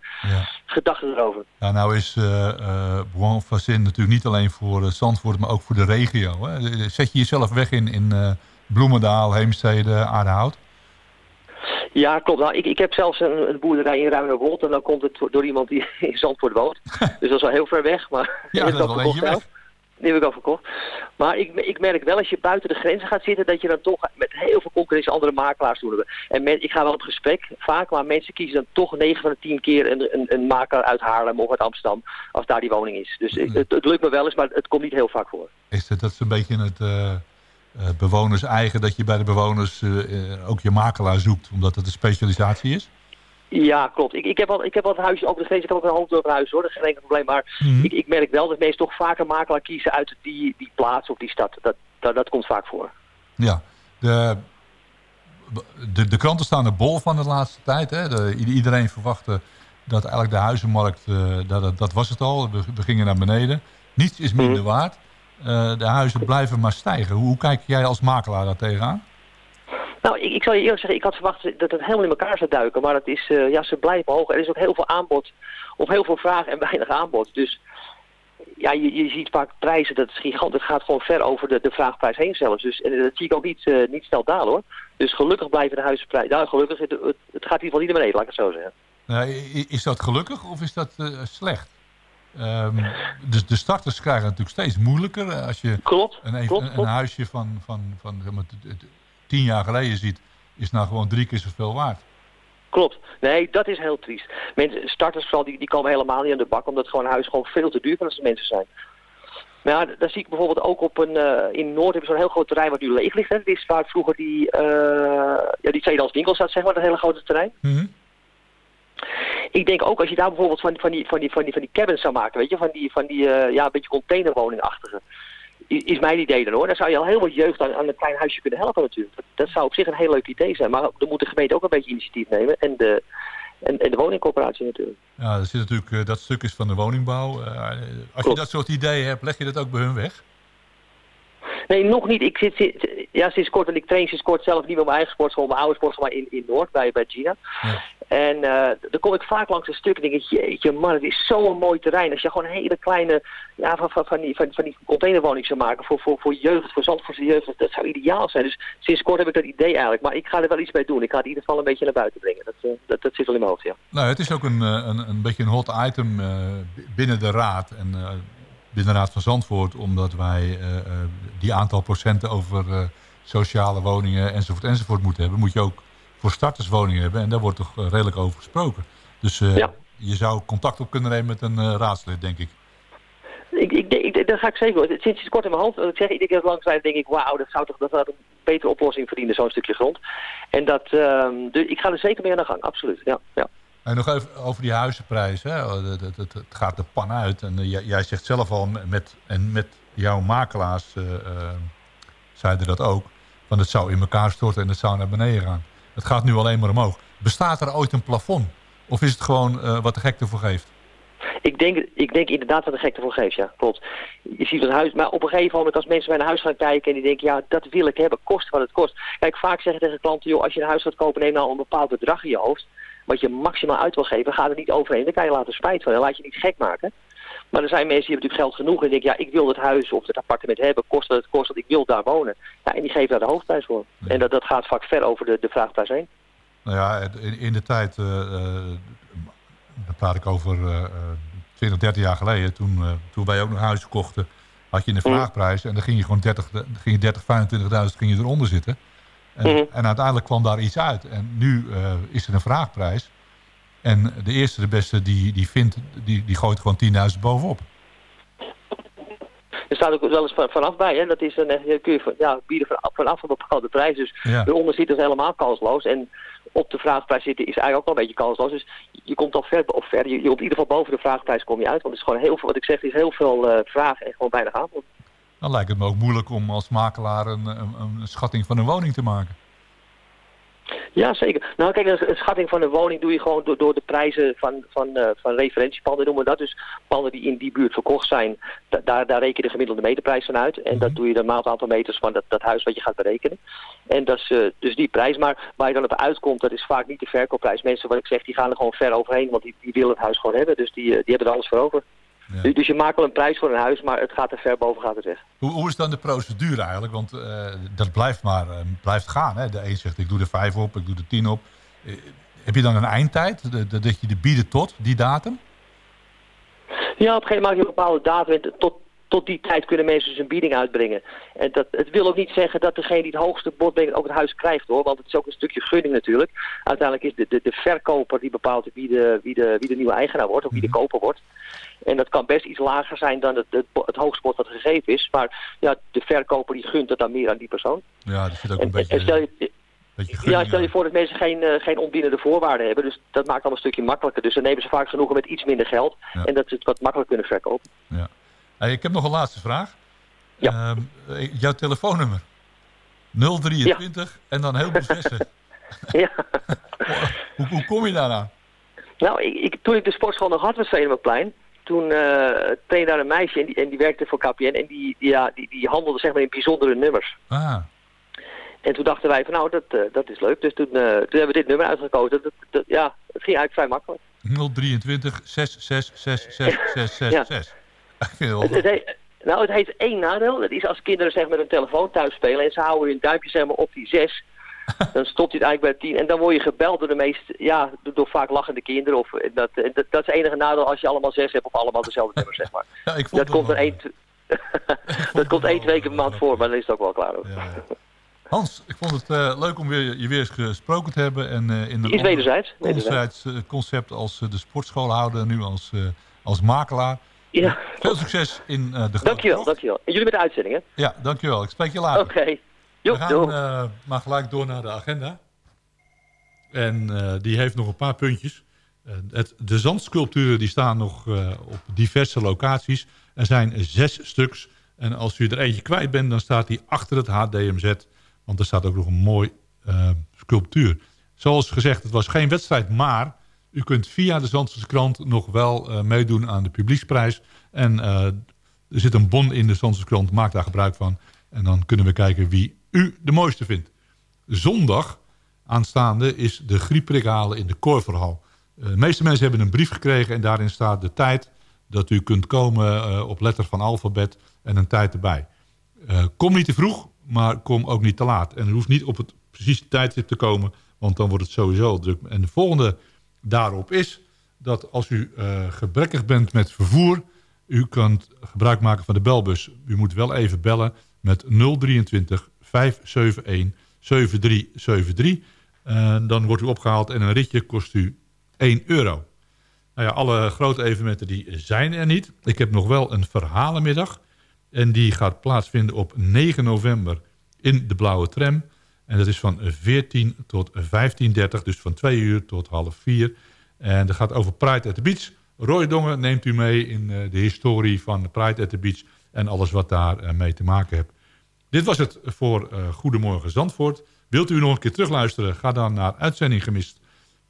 gedachte erover. Ja, nou is eh eh Facin natuurlijk niet alleen voor Zandvoort, maar ook voor de regio. Hè? Zet je jezelf weg in, in Bloemendaal, Heemstede, Aardehout? Ja, klopt. Nou, ik, ik heb zelfs een, een boerderij in Ruinerwold. En dan komt het door iemand die in Zandvoort woont. *laughs* dus dat is wel heel ver weg. Maar heb *laughs* dat is wel weg. Die heb ik al verkocht. Maar ik, ik merk wel als je buiten de grenzen gaat zitten... dat je dan toch met heel veel concurrentie andere makelaars doen. En men, ik ga wel op gesprek vaak, maar mensen kiezen dan toch 9 van de 10 keer een, een, een makelaar uit Haarlem of uit Amsterdam... als daar die woning is. Dus Mm. het, het lukt me wel eens, maar het komt niet heel vaak voor. Is het, dat is een beetje het eh, eh, bewoners eigen dat je bij de bewoners eh, ook je makelaar zoekt, omdat het een specialisatie is? Ja, klopt. Ik, ik heb wel ik heb het huisje over de grens. Ik heb ook een hoofddorphuis hoor. Dat is geen enkel probleem. Maar Mhm. ik, ik merk wel dat mensen toch vaker makelaar kiezen uit die, die plaats of die stad. Dat, dat, dat komt vaak voor. Ja, de, de, de kranten staan er bol van de laatste tijd. Hè? De, iedereen verwachtte dat eigenlijk de huizenmarkt, eh, dat, dat, dat was het al. We, we gingen naar beneden. Niets is minder waard. Eh, de huizen blijven maar stijgen. Hoe, hoe kijk jij als makelaar daar tegenaan? Nou, ik, ik zal je eerlijk zeggen, ik had verwacht dat het helemaal in elkaar zou duiken. Maar het is, eh, ja, ze blijven hoog. Er is ook heel veel aanbod. Of heel veel vraag en *laughs* weinig aanbod. Dus ja, je, je ziet vaak prijzen, dat is gigantisch. Het gaat gewoon ver over de, de vraagprijs heen zelfs. Dus en dat zie ik ook niet, eh, niet snel dalen hoor. Dus gelukkig blijven de huizenprijzen... Nou, gelukkig, het, het, gaat in ieder geval niet naar beneden, laat ik het zo zeggen. Nou, is dat gelukkig of is dat eh, slecht? Ehm, dus de starters krijgen het natuurlijk steeds moeilijker. Eh, Als je Klopt, een, klopt, een, een klopt. huisje van, van, van t- tien jaar geleden ziet, is nou gewoon drie keer zoveel waard. Klopt. Nee, dat is heel triest. Mensen, starters vooral, die, die komen helemaal niet aan de bak, omdat gewoon huis gewoon veel te duur voor als de mensen zijn. Maar ja, daar zie ik bijvoorbeeld ook op een, eh, in Noord hebben ze zo'n heel groot terrein wat nu leeg ligt. Hè. Dat is waar vroeger die, eh ja, die tweedehands winkel zat, zeg maar, dat hele grote terrein. Ik denk ook als je daar bijvoorbeeld van, van, die, van, die, van, die, van die cabins zou maken, weet je, van die, van die eh, ja, een beetje containerwoningachtige. Is mijn idee dan hoor. Daar zou je al heel wat jeugd aan, aan een klein huisje kunnen helpen natuurlijk. Dat, dat zou op zich een heel leuk idee zijn. Maar dan moet de gemeente ook een beetje initiatief nemen. En de, en, en de woningcorporatie natuurlijk. Ja, er zit natuurlijk eh, dat stuk is van de woningbouw. Eh, als je dat soort ideeën hebt, leg je dat ook bij hun weg? Nee, nog niet. Ik zit, zit- ja, sinds kort, en ik train sinds kort zelf niet met mijn eigen sportschool, mijn oude sportschool, maar in, in Noord, bij, bij Gina. En eh dan kom ik vaak langs een stuk en denk ik, man, het is zo'n mooi terrein. Als je gewoon hele kleine, ja, van, van, van, die, van, van die containerwoning zou maken voor, voor, voor jeugd, voor Zandvoortse jeugd, dat, zou ideaal zijn. Dus sinds kort heb ik dat idee eigenlijk. Maar ik ga er wel iets mee doen. Ik ga het in ieder geval een beetje naar buiten brengen. Dat, eh, dat, zit wel in mijn hoofd, ja. Nou, het is ook een, eh, een, een beetje een hot item binnen de raad. En binnen de raad van Zandvoort. Omdat wij die aantal procenten over sociale woningen enzovoort enzovoort moeten hebben. Moet je ook voor starterswoningen hebben. En daar wordt toch eh, redelijk over gesproken. Dus eh, je zou contact op kunnen nemen met een eh, raadslid, denk ik. Ik, ik, ik, dat ga ik zeker. Sinds sinds kort in mijn hoofd. wat Ik zeg, iedere keer langs denk ik, wauw, dat zou toch dat zou een betere oplossing verdienen, zo'n stukje grond. En dat, ehm, dus ik ga er zeker mee aan de gang, absoluut. Ja, ja. En nog even over die huizenprijs. Hè? Oh, Het, het, het, het gaat de pan uit. En jij, jij zegt zelf al, met, en met jouw makelaars zeiden dat ook. Van het zou in elkaar storten en het zou naar beneden gaan. Het gaat nu alleen maar omhoog. Bestaat er ooit een plafond? Of is het gewoon eh, wat de gek ervoor geeft? Ik denk, ik denk inderdaad dat de gek ervoor geeft, ja, klopt. Je ziet het huis, maar op een gegeven moment als mensen bij een huis gaan kijken en die denken, ja, dat wil ik hebben, kost wat het kost. Kijk, vaak zeggen tegen klanten, joh, als je een huis gaat kopen, neem nou een bepaald bedrag in je hoofd, wat je maximaal uit wil geven, ga er niet overheen, dan kan je later spijt van, dan laat je niet gek maken. Maar er zijn mensen die hebben natuurlijk geld genoeg en denken, ja, ik wil het huis of het appartement hebben, kost wat het kost, want ik wil daar wonen. Ja, en die geven daar de hoofdprijs voor. En dat, dat gaat vaak ver over de, de vraagprijs heen. Nou ja, in, in de tijd, eh, dan praat ik over eh, 20, 30 jaar geleden, toen, eh, toen wij ook nog huizen kochten, had je een vraagprijs en dan ging je gewoon 30, dan ging je 30 25.000 ging je eronder zitten. En, Mhm. en uiteindelijk kwam daar iets uit. En nu is er een vraagprijs. En de eerste, de beste, die, die vindt, die, die gooit gewoon 10.000 bovenop. Er staat ook wel eens van- vanaf bij, hè. Dat is een, eh, kun je ja, bieden vanaf, een bepaalde prijs. Dus Ja. eronder zit helemaal kansloos. En op de vraagprijs zitten is eigenlijk ook wel een beetje kansloos. Dus je komt al ver, of ver je, komt in ieder geval boven de vraagprijs kom je uit. Want het is gewoon heel veel, wat ik zeg, is heel veel eh vraag en gewoon weinig aanbod. Dan lijkt het me ook moeilijk om als makelaar een, een, een schatting van een woning te maken. Ja, zeker. Nou, kijk, een, schatting van een woning doe je gewoon door, door de prijzen van, van, eh, van referentiepanden, noemen we dat. Dus panden die in die buurt verkocht zijn, da- daar, daar reken je de gemiddelde meterprijs van uit. En dat doe je de maand aantal meters van dat, dat huis wat je gaat berekenen. En dat is eh, dus die prijs. Maar waar je dan op uitkomt, dat is vaak niet de verkoopprijs. Mensen, wat ik zeg, die gaan er gewoon ver overheen, want die, die willen het huis gewoon hebben. Dus die, eh, die hebben er alles voor over. Dus, dus je maakt wel een prijs voor een huis, maar het gaat er ver boven gaat het weg. Hoe, hoe is dan de procedure eigenlijk? Want eh, dat blijft maar eh, blijft gaan. Hè? De een zegt ik doe er vijf op, ik doe er tien op. Eh, heb je dan een eindtijd? De- de- dat je de bieden tot die datum? Ja, op een gegeven moment maak je een bepaalde datum. Tot, tot die tijd kunnen mensen dus een bieding uitbrengen. En dat, het wil ook niet zeggen dat degene die het hoogste bod brengt ook het huis krijgt hoor. Want het is ook een stukje gunning natuurlijk. Uiteindelijk is de, de, de verkoper die bepaalt wie de, wie, de, wie de nieuwe eigenaar wordt. Of wie de koper wordt. En dat kan best iets lager zijn dan het, het, hoogste bod wat gegeven is. Maar ja, de verkoper die gunt het dan meer aan die persoon. Ja, er zit ook En, een beetje, en stel je, ja, stel je voor dat mensen geen, eh, geen onbinnende voorwaarden hebben. Dus dat maakt allemaal een stukje makkelijker. Dus dan nemen ze vaak genoegen met iets minder geld. Ja. En dat ze het wat makkelijker kunnen verkopen. Ja. Hey, ik heb nog een laatste vraag. Ja. Ehm, eh, jouw telefoonnummer. 023 en dan heel veel zessen. *laughs* ja. *laughs* hoe, hoe kom je daaraan? Nou, ik, ik, toen ik de sportschool nog had met Venemaplein, toen trainde daar een meisje en die, en die werkte voor KPN en die, die, ja, die, die handelde zeg maar in bijzondere nummers. Ah, En toen dachten wij van nou, dat, eh, dat is leuk. Dus toen, toen hebben we dit nummer uitgekozen. Dat, dat, ja, het ging eigenlijk vrij makkelijk. 023 6666666. Ik vind *laughs* het Het, heet- nou, het heeft één nadeel. Dat is als kinderen zeg met een telefoon thuis spelen en ze houden hun duimpje zeg maar op die zes. *laughs* dan stopt hij het eigenlijk bij tien. En dan word je gebeld door de meest, ja, door, vaak lachende kinderen. Of, eh, dat, en dat, dat is het enige nadeel als je allemaal zes hebt of allemaal dezelfde nummer, zeg maar. *laughs* Ja, ik vond dat komt er één, dat komt één, twee keer per maand voor, maar dan is het ook wel klaar. Hans, ik vond het eh, leuk om weer, je weer eens gesproken te hebben. En, eh, in een Is wederzijds, wederzijds. eh, concept als eh, de sportschool houden. Nu als, eh, als makelaar. Ja. Veel succes in eh, de grote Dankjewel, dankjewel. En jullie met de uitzending, hè? Ja, dankjewel. Ik spreek je later. Oké. We gaan eh, maar gelijk door naar de agenda. En eh, die heeft nog een paar puntjes. Het, de zandsculpturen die staan nog op diverse locaties. Er zijn zes stuks. En als u er eentje kwijt bent, dan staat die achter het HDMZ. Want er staat ook nog een mooi sculptuur. Zoals gezegd, het was geen wedstrijd, maar u kunt via de Zandvoortse krant nog wel eh, meedoen aan de publieksprijs. En eh, er zit een bon in de Zandvoortse krant, maak daar gebruik van. En dan kunnen we kijken wie u de mooiste vindt. Zondag aanstaande is de griepprik halen in de Korverhal. Eh, de meeste mensen hebben een brief gekregen en daarin staat de tijd dat u kunt komen op letter van alfabet en een tijd erbij. Kom niet te vroeg, maar kom ook niet te laat. En u hoeft niet op het precieze tijdstip te komen, want dan wordt het sowieso druk. En de volgende daarop is dat als u eh, gebrekkig bent met vervoer, u kunt gebruik maken van de belbus. U moet wel even bellen met 023 571 7373. Eh, dan wordt u opgehaald en een ritje kost u 1 euro. Nou ja, alle grote evenementen die zijn er niet. Ik heb nog wel een verhalenmiddag. En die gaat plaatsvinden op 9 november in de Blauwe Tram. En dat is van 14 tot 15.30, dus van 2 uur tot half 4. En dat gaat over Pride at the Beach. Roy Dongen neemt u mee in eh, de historie van Pride at the Beach... en alles wat daar eh, mee te maken heeft. Dit was het voor eh, Goedemorgen Zandvoort. Wilt u nog een keer terugluisteren? Ga dan naar Uitzending Gemist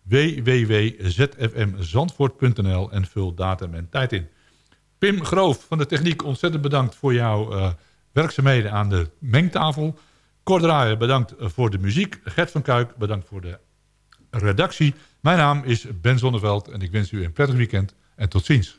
www.zfmzandvoort.nl en vul datum en tijd in. Pim Groof van de Techniek, ontzettend bedankt voor jouw werkzaamheden aan de mengtafel. Kort bedankt eh, voor de muziek. Gert van Kuik, bedankt voor de redactie. Mijn naam is Ben Zonneveld en ik wens u een prettig weekend en tot ziens.